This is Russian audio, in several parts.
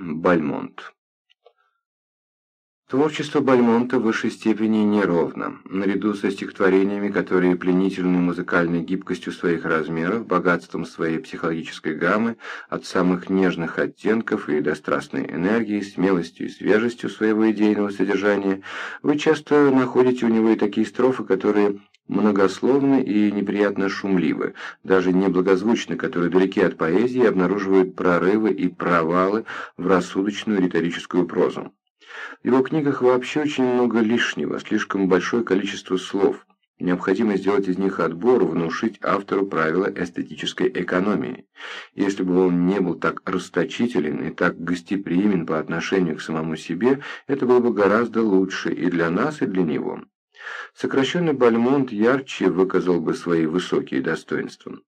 Бальмонт Творчество Бальмонта в высшей степени неровно. Наряду со стихотворениями, которые пленительны музыкальной гибкостью своих размеров, богатством своей психологической гаммы, от самых нежных оттенков и до страстной энергии, смелостью и свежестью своего идейного содержания, вы часто находите у него и такие строфы, которые многословны и неприятно шумливы, даже неблагозвучны, которые далеки от поэзии обнаруживают прорывы и провалы в рассудочную риторическую прозу. В его книгах вообще очень много лишнего, слишком большое количество слов. Необходимо сделать из них отбор, внушить автору правила эстетической экономии. Если бы он не был так расточителен и так гостеприимен по отношению к самому себе, это было бы гораздо лучше и для нас, и для него. Сокращенный Бальмонт ярче выказал бы свои высокие достоинства.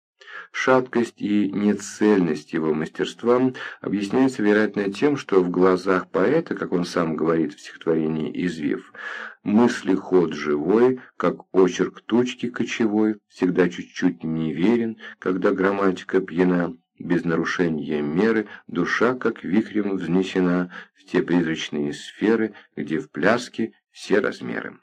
Шаткость и нецельность его мастерства объясняется, вероятно, тем, что в глазах поэта, как он сам говорит в стихотворении «Извив», мысли ход живой, как очерк тучки кочевой, всегда чуть-чуть неверен, когда грамматика пьяна, без нарушения меры, душа, как вихрем, взнесена в те призрачные сферы, где в пляске все размеры.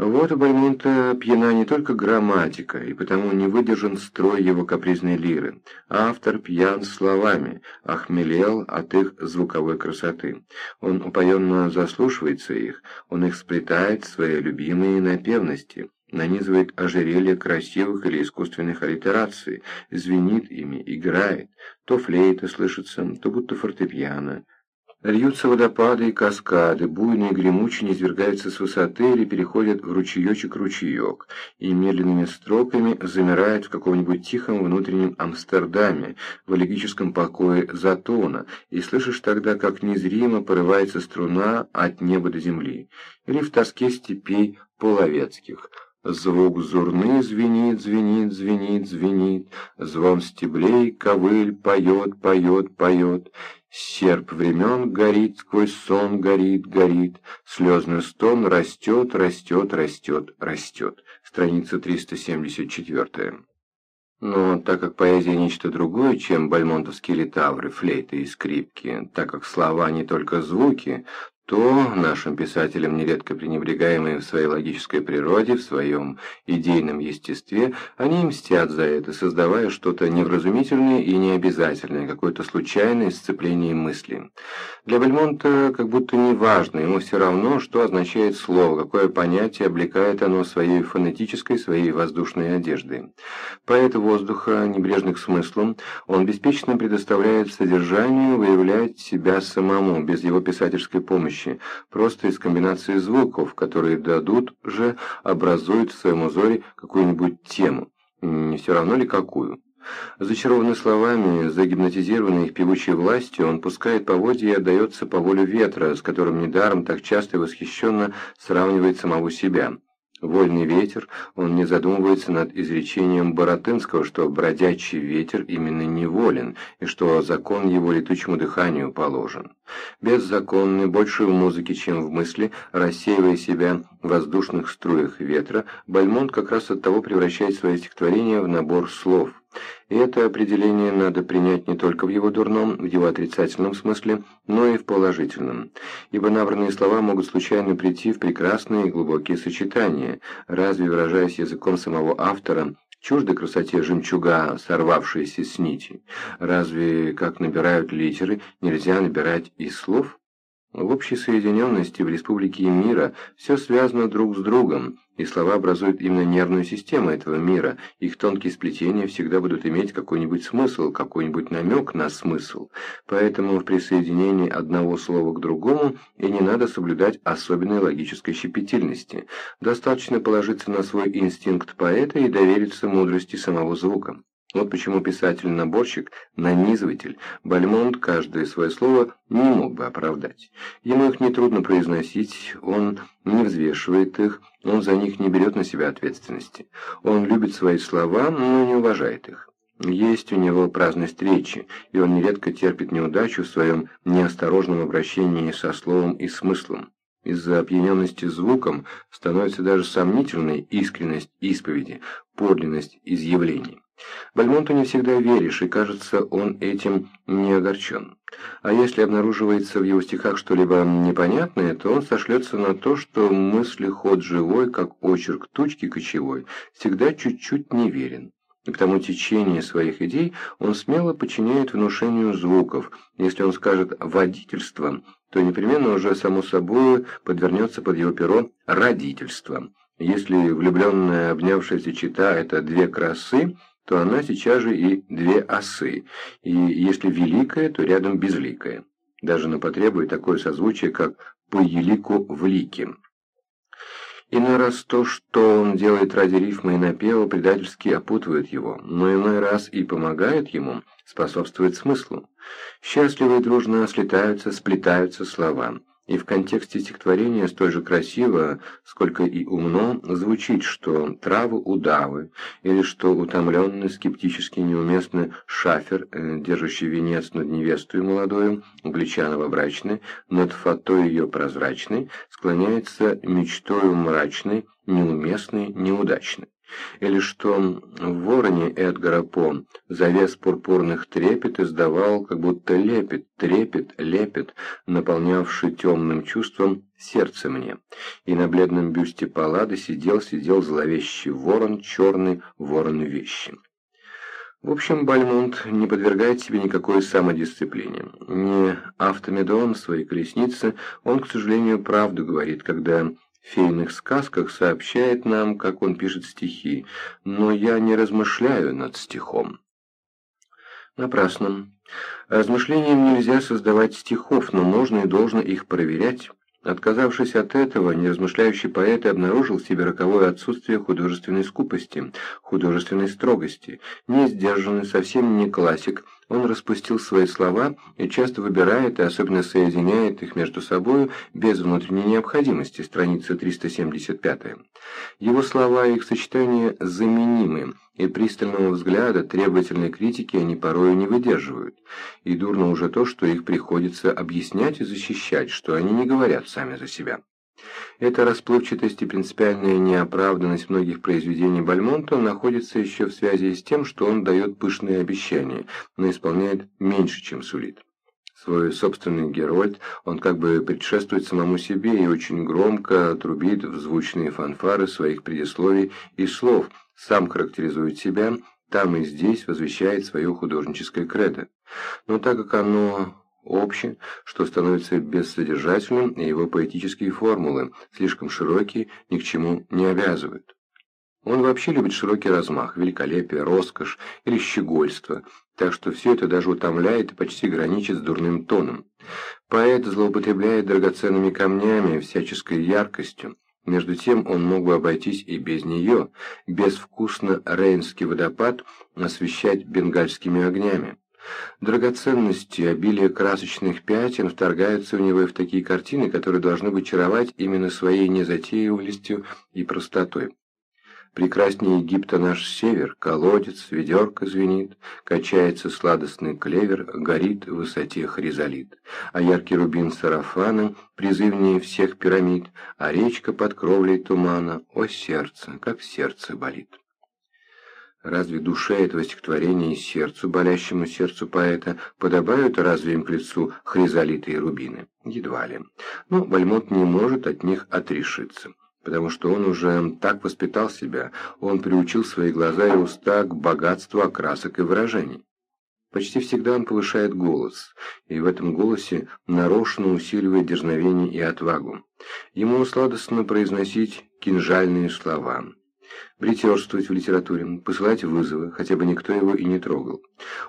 Вот у Бальмонта пьяна не только грамматика, и потому не выдержан строй его капризной лиры. Автор пьян словами, охмелел от их звуковой красоты. Он упоенно заслушивается их, он их сплетает в свои любимые напевности, нанизывает ожерелье красивых или искусственных аллитераций, звенит ими, играет. То флейта слышится, то будто фортепиано. Льются водопады и каскады, буйные гремучие низвергаются с высоты или переходят в ручеечек-ручеек, и медленными строками замирает в каком-нибудь тихом внутреннем Амстердаме, в элегическом покое Затона, и слышишь тогда, как незримо порывается струна от неба до земли, или в тоске степей половецких – Звук зурны звенит, звенит, звенит, звенит, Звон стеблей ковыль поет, поет, поет, Серп времен горит, сквозь сон горит, горит, Слезный стон растет, растет, растет, растет. Страница 374. Но так как поэзия нечто другое, чем бальмонтовские литавры, флейты и скрипки, так как слова не только звуки, то нашим писателям, нередко пренебрегаемые в своей логической природе, в своем идейном естестве, они мстят за это, создавая что-то невразумительное и необязательное, какое-то случайное сцепление мысли. Для Бальмонта как будто не важно, ему все равно, что означает слово, какое понятие облекает оно своей фонетической, своей воздушной одеждой. Поэт воздуха, небрежных смыслом, он беспечно предоставляет содержанию выявлять себя самому, без его писательской помощи, помощи, просто из комбинации звуков, которые дадут же, образуют в своем узоре какую-нибудь тему, не все равно ли какую. Зачарованный словами, загипнотизированный их певучей властью, он пускает поводья и отдается по волю ветра, с которым недаром так часто и восхищенно сравнивает самого себя. Вольный ветер, он не задумывается над изречением Боротынского, что бродячий ветер именно неволен, и что закон его летучему дыханию положен. Беззаконный, больше в музыке, чем в мысли, рассеивая себя воздушных струях ветра, Бальмонт как раз от того превращает свое стихотворение в набор слов – и это определение надо принять не только в его дурном, в его отрицательном смысле, но и в положительном. Ибо набранные слова могут случайно прийти в прекрасные и глубокие сочетания, разве, выражаясь языком самого автора, чужды красоте жемчуга, сорвавшейся с нити? Разве, как набирают литеры, нельзя набирать и слов? В общей соединенности в республике мира все связано друг с другом, и слова образуют именно нервную систему этого мира, их тонкие сплетения всегда будут иметь какой-нибудь смысл, какой-нибудь намек на смысл. Поэтому в присоединении одного слова к другому и не надо соблюдать особенной логической щепетильности. Достаточно положиться на свой инстинкт поэта и довериться мудрости самого звука. Вот почему писатель-наборщик, нанизыватель, Бальмонт каждое свое слово не мог бы оправдать. Ему их нетрудно произносить, он не взвешивает их, он за них не берет на себя ответственности. Он любит свои слова, но не уважает их. Есть у него праздность речи, и он нередко терпит неудачу в своем неосторожном обращении со словом и смыслом. Из-за опьяненности звуком становится даже сомнительной искренность исповеди, подлинность изъявлений. Бальмонту не всегда веришь, и кажется, он этим не огорчен. А если обнаруживается в его стихах что-либо непонятное, то он сошлется на то, что мысли ход живой, как очерк тучки кочевой, всегда чуть-чуть неверен. И потому течение своих идей он смело подчиняет внушению звуков. Если он скажет «водительство», то непременно уже само собой подвернется под его перо «родительство». Если влюбленная обнявшаяся чита – это две красы, то она сейчас же и две осы, и если великая, то рядом безликая. Даже на потребует такое созвучие, как «по елику в лике». Иной раз то, что он делает ради рифма и напева, предательски опутывает его, но иной раз и помогает ему, способствует смыслу. Счастливо и дружно слетаются, сплетаются слова и в контексте стихотворения столь же красиво, сколько и умно, звучит, что травы удавы, или что утомленный, скептически неуместно шафер, э, держащий венец над невестой молодою, углича новобрачной, над фатой ее прозрачной, склоняется мечтою мрачной, неуместной, неудачной или что в вороне Эдгара По завес пурпурных трепет издавал, как будто лепет, трепет, лепет, наполнявший темным чувством сердце мне, и на бледном бюсте Паллады сидел-сидел зловещий ворон, черный ворон вещи. В общем, Бальмонт не подвергает себе никакой самодисциплине. Не автомедон своей колеснице, он, к сожалению, правду говорит, когда фейных сказках сообщает нам, как он пишет стихи, но я не размышляю над стихом. Напрасно. Размышлением нельзя создавать стихов, но можно и должно их проверять. Отказавшись от этого, неразмышляющий поэт обнаружил в себе роковое отсутствие художественной скупости, художественной строгости. Не сдержанный, совсем не классик, он распустил свои слова и часто выбирает и особенно соединяет их между собой без внутренней необходимости, страница 375. Его слова и их сочетания заменимы, и пристального взгляда, требовательной критики они порою не выдерживают. И дурно уже то, что их приходится объяснять и защищать, что они не говорят сами за себя. Эта расплывчатость и принципиальная неоправданность многих произведений Бальмонта находится еще в связи с тем, что он дает пышные обещания, но исполняет меньше, чем сулит. Свой собственный Герольд он как бы предшествует самому себе и очень громко трубит в звучные фанфары своих предисловий и слов, сам характеризует себя, там и здесь возвещает свое художническое кредо. Но так как оно обще, что становится бессодержательным, и его поэтические формулы, слишком широкие, ни к чему не обязывают. Он вообще любит широкий размах, великолепие, роскошь или щегольство, так что все это даже утомляет и почти граничит с дурным тоном. Поэт злоупотребляет драгоценными камнями, всяческой яркостью. Между тем он мог бы обойтись и без нее, безвкусно Рейнский водопад освещать бенгальскими огнями. Драгоценности, обилие красочных пятен вторгаются у него и в такие картины, которые должны бы чаровать именно своей незатейливостью и простотой. Прекраснее Египта наш север, колодец, ведерко звенит, качается сладостный клевер, горит в высоте хризолит, а яркий рубин сарафана призывнее всех пирамид, а речка под кровлей тумана, о сердце, как сердце болит. Разве душе этого стихотворения и сердцу, болящему сердцу поэта, подобают разве им к лицу хризолиты и рубины? Едва ли. Но Бальмонт не может от них отрешиться, потому что он уже так воспитал себя, он приучил свои глаза и уста к богатству окрасок и выражений. Почти всегда он повышает голос, и в этом голосе нарочно усиливает дерзновение и отвагу. Ему сладостно произносить кинжальные слова – бритерствовать в литературе, посылать вызовы, хотя бы никто его и не трогал.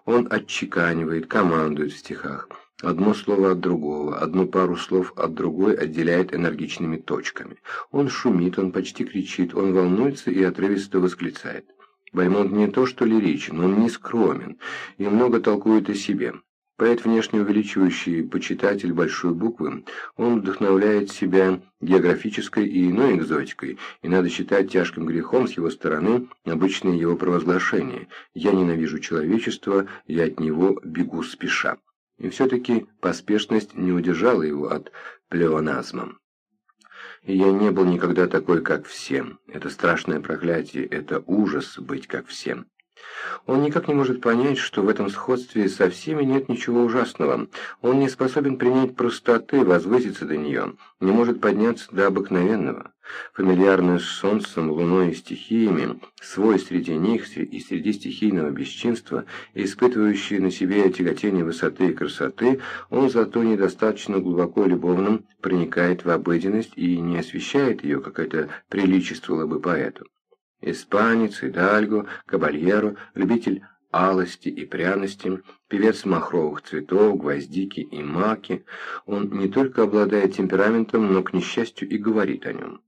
Он отчеканивает, командует в стихах. Одно слово от другого, одну пару слов от другой отделяет энергичными точками. Он шумит, он почти кричит, он волнуется и отрывисто восклицает. Бальмонт не то что лиричен, он не скромен и много толкует о себе. Поэт, внешне увеличивающий почитатель большой буквы, он вдохновляет себя географической и иной экзотикой, и надо считать тяжким грехом с его стороны обычные его провозглашения «я ненавижу человечество, я от него бегу спеша». И все-таки поспешность не удержала его от плеоназма. Я не был никогда такой, как всем. Это страшное проклятие, это ужас быть как всем. Он никак не может понять, что в этом сходстве со всеми нет ничего ужасного. Он не способен принять простоты, возвыситься до нее, не может подняться до обыкновенного. Фамильярный с солнцем, луной и стихиями, свой среди них и среди стихийного бесчинства, испытывающий на себе тяготение высоты и красоты, он зато недостаточно глубоко любовным проникает в обыденность и не освещает ее, как это приличествовало бы поэту. Испанец, идальго, кабальеро, любитель алости и пряности, певец махровых цветов, гвоздики и маки, он не только обладает темпераментом, но, к несчастью, и говорит о нем.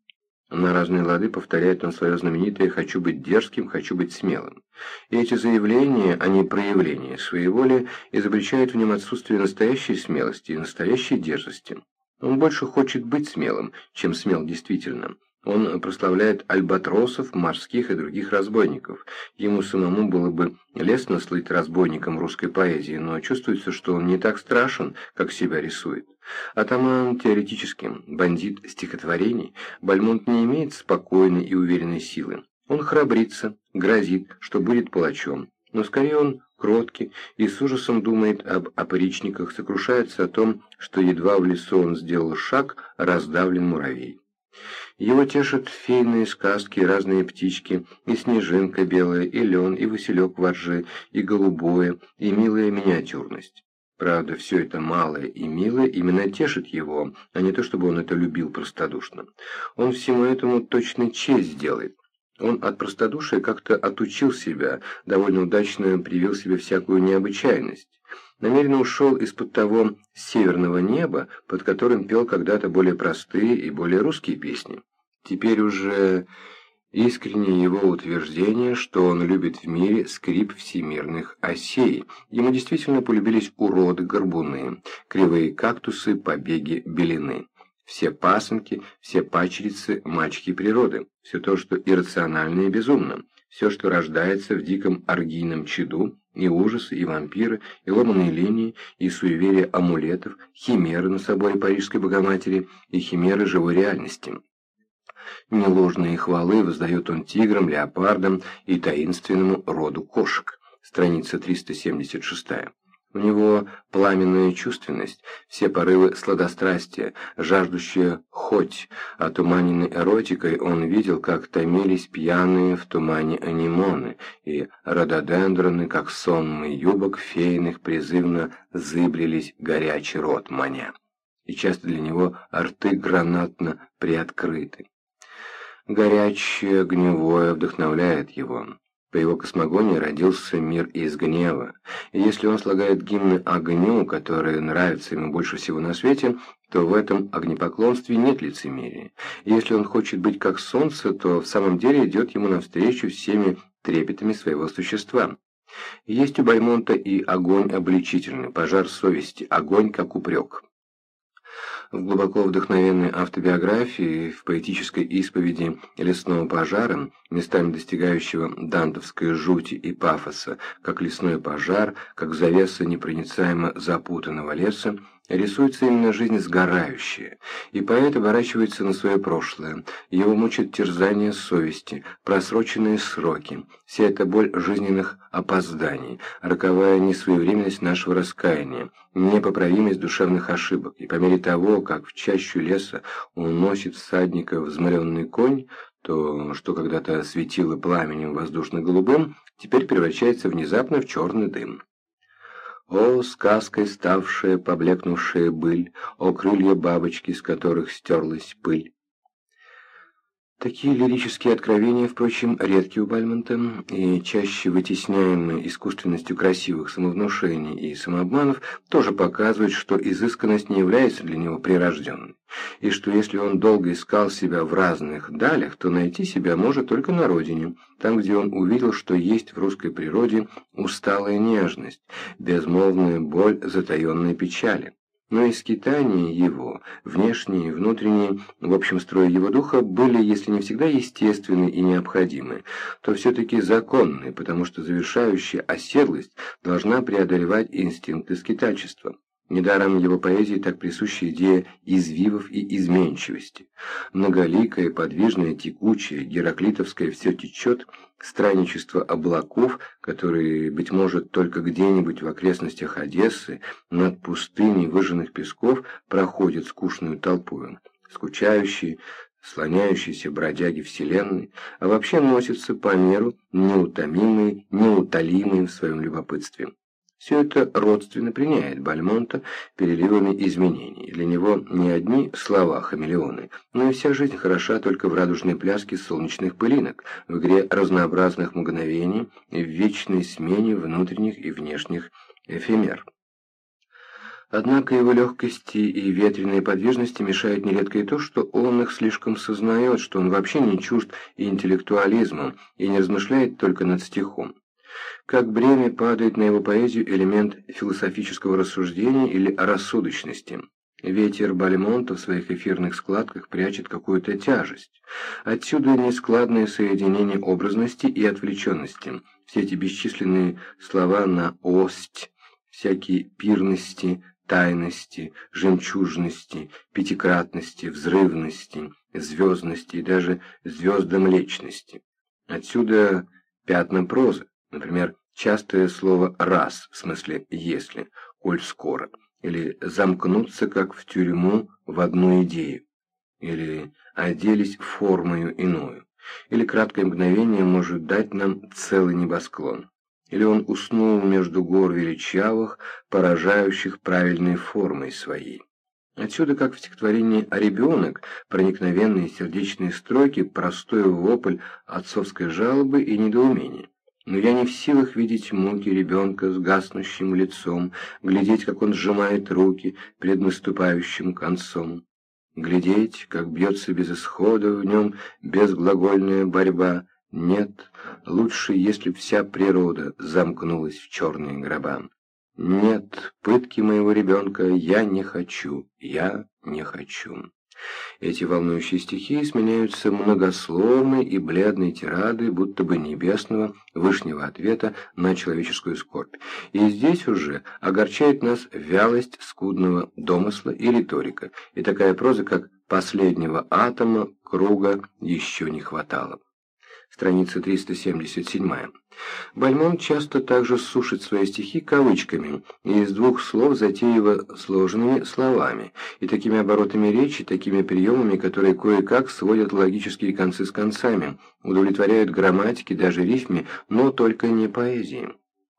На разные лады повторяет он свое знаменитое «хочу быть дерзким, хочу быть смелым». И эти заявления, а не проявления своей воли, изобличают в нем отсутствие настоящей смелости и настоящей дерзости. Он больше хочет быть смелым, чем смел действительно, он прославляет альбатросов, морских и других разбойников. Ему самому было бы лестно слыть разбойником русской поэзии, но чувствуется, что он не так страшен, как себя рисует. Атаман теоретически, бандит стихотворений, Бальмонт не имеет спокойной и уверенной силы. Он храбрится, грозит, что будет палачом, но скорее он кроткий и с ужасом думает об опоричниках, сокрушается о том, что едва в лесу он сделал шаг, раздавлен муравей. Его тешат фейные сказки, разные птички, и снежинка белая, и лен, и василек воржи, и голубое, и милая миниатюрность. Правда, все это малое и милое именно тешит его, а не то, чтобы он это любил простодушно. Он всему этому точно честь делает. Он от простодушия как-то отучил себя, довольно удачно привил себе всякую необычайность. Намеренно ушел из-под того северного неба, под которым пел когда-то более простые и более русские песни. Теперь уже искреннее его утверждение, что он любит в мире скрип всемирных осей. Ему действительно полюбились уроды, горбуны, кривые кактусы, побеги, белины. Все пасынки, все пачерицы, мачки природы. Все то, что иррационально и безумно. Все, что рождается в диком оргийном чаду, и ужасы, и вампиры, и ломаные линии, и суеверия амулетов, химеры на соборе Парижской Богоматери и химеры живой реальности. Неложные хвалы воздает он тиграм, леопардам и таинственному роду кошек. Страница 376. У него пламенная чувственность, все порывы сладострастия, жаждущие хоть, отуманенной эротикой он видел, как томились пьяные в тумане анимоны, и рододендроны, как сонмы юбок фейных, призывно зыблились горячий рот маня. И часто для него рты гранатно приоткрыты. Горячее, гневое вдохновляет его. По его космогонии родился мир из гнева. И если он слагает гимны огню, которые нравятся ему больше всего на свете, то в этом огнепоклонстве нет лицемерия. И если он хочет быть как солнце, то в самом деле идет ему навстречу всеми трепетами своего существа. Есть у Баймонта и огонь обличительный, пожар совести, огонь как упрек. В глубоко вдохновенной автобиографии, в поэтической исповеди лесного пожара, местами достигающего дантовской жути и пафоса, как лесной пожар, как завеса непроницаемо запутанного леса, рисуется именно жизнь сгорающая, и поэт оборачивается на свое прошлое, его мучат терзания совести, просроченные сроки, вся эта боль жизненных опозданий, роковая несвоевременность нашего раскаяния, непоправимость душевных ошибок, и по мере того, как в чащу леса уносит всадника взмаленный конь, то, что когда-то светило пламенем воздушно-голубым, теперь превращается внезапно в черный дым. О, сказкой ставшая поблекнувшая быль, О, крылья бабочки, с которых стерлась пыль. Такие лирические откровения, впрочем, редки у Бальмонта и чаще вытесняемые искусственностью красивых самовнушений и самообманов, тоже показывают, что изысканность не является для него прирожденной, и что если он долго искал себя в разных далях, то найти себя может только на родине, там, где он увидел, что есть в русской природе усталая нежность, безмолвная боль затаенной печали но и скитания его, внешние и внутренние, в общем строе его духа, были, если не всегда естественны и необходимы, то все-таки законны, потому что завершающая оседлость должна преодолевать инстинкты скитальчества. Недаром его поэзии так присуща идея извивов и изменчивости. Многоликое, подвижное, текучее, гераклитовское все течет, странничество облаков, которые, быть может, только где-нибудь в окрестностях Одессы, над пустыней выжженных песков, проходит скучную толпою. Скучающие, слоняющиеся бродяги вселенной, а вообще носятся по миру, неутомимые, неутолимые в своем любопытстве. Все это родственно приняет Бальмонта переливами изменений. Для него не одни слова хамелеоны, но и вся жизнь хороша только в радужной пляске солнечных пылинок, в игре разнообразных мгновений и в вечной смене внутренних и внешних эфемер. Однако его легкости и ветреной подвижности мешает нередко и то, что он их слишком сознает, что он вообще не чужд интеллектуализму и не размышляет только над стихом. Как бремя падает на его поэзию элемент философического рассуждения или рассудочности. Ветер Бальмонта в своих эфирных складках прячет какую-то тяжесть. Отсюда нескладное соединение образности и отвлеченности. Все эти бесчисленные слова на «ость», всякие пирности, тайности, жемчужности, пятикратности, взрывности, звездности и даже звездомлечности. Отсюда пятна прозы. Например, частое слово «раз» в смысле «если», «коль скоро», или «замкнуться, как в тюрьму, в одну идею», или «оделись формою иную», или краткое мгновение может дать нам целый небосклон, или он уснул между гор величавых, поражающих правильной формой своей. Отсюда, как в стихотворении «А ребенок», проникновенные сердечные строки, простой вопль отцовской жалобы и недоумения. Но я не в силах видеть муки ребенка с гаснущим лицом, глядеть, как он сжимает руки перед наступающим концом. Глядеть, как бьется без исхода в нем безглагольная борьба. Нет, лучше, если вся природа замкнулась в черные гроба. Нет, пытки моего ребенка я не хочу, я не хочу. Эти волнующие стихи сменяются многословной и бледной тирадой будто бы небесного вышнего ответа на человеческую скорбь. И здесь уже огорчает нас вялость скудного домысла и риторика, и такая проза, как «последнего атома круга еще не хватало» страница 377. Бальмон часто также сушит свои стихи кавычками и из двух слов затеяво сложенными словами, и такими оборотами речи, такими приемами, которые кое-как сводят логические концы с концами, удовлетворяют грамматике, даже рифме, но только не поэзии.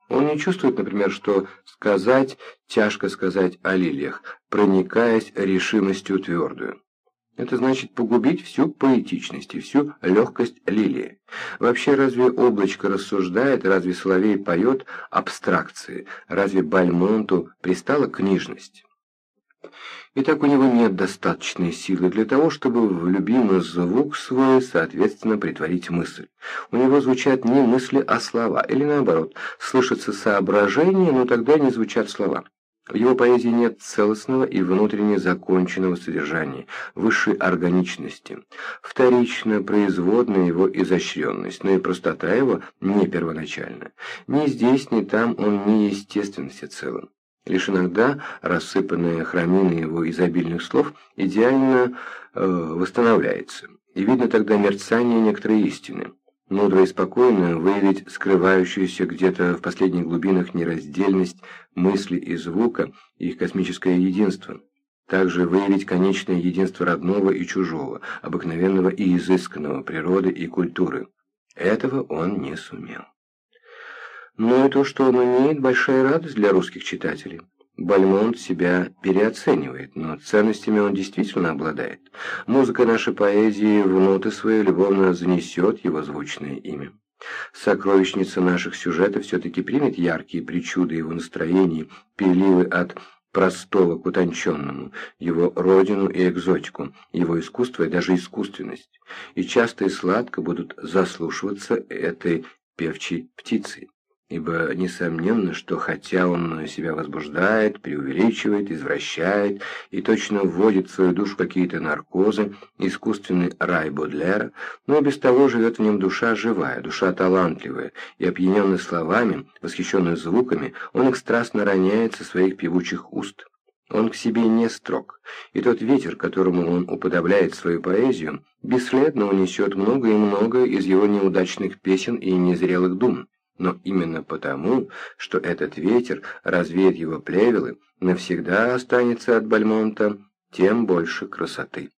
Он не чувствует, например, что сказать тяжко сказать о лилиях, проникаясь решимостью твердую. Это значит погубить всю поэтичность и всю легкость лилии. Вообще, разве облачко рассуждает, разве соловей поет абстракции, разве Бальмонту пристала книжность? Итак, у него нет достаточной силы для того, чтобы в любимый звук свой, соответственно, притворить мысль. У него звучат не мысли, а слова, или наоборот, слышатся соображения, но тогда не звучат слова. В его поэзии нет целостного и внутренне законченного содержания, высшей органичности. Вторично производная его изощренность, но и простота его не первоначальна. Ни здесь, ни там он не естествен всецелым. Лишь иногда рассыпанная храмина его изобильных слов идеально э, восстанавливается, и видно тогда мерцание некоторой истины мудро и спокойно выявить скрывающуюся где-то в последних глубинах нераздельность мысли и звука их космическое единство. Также выявить конечное единство родного и чужого, обыкновенного и изысканного природы и культуры. Этого он не сумел. Но и то, что он умеет, большая радость для русских читателей. Бальмонт себя переоценивает, но ценностями он действительно обладает. Музыка нашей поэзии в ноты свои любовно занесет его звучное имя. Сокровищница наших сюжетов все-таки примет яркие причуды его настроений, переливы от простого к утонченному, его родину и экзотику, его искусство и даже искусственность, и часто и сладко будут заслушиваться этой певчей птицей ибо несомненно, что хотя он себя возбуждает, преувеличивает, извращает и точно вводит в свою душу какие-то наркозы, искусственный рай Бодлера, но без того живет в нем душа живая, душа талантливая, и опьяненный словами, восхищенный звуками, он их страстно роняет со своих певучих уст. Он к себе не строг, и тот ветер, которому он уподобляет свою поэзию, бесследно унесет много и много из его неудачных песен и незрелых дум. Но именно потому, что этот ветер развеет его плевелы, навсегда останется от Бальмонта тем больше красоты.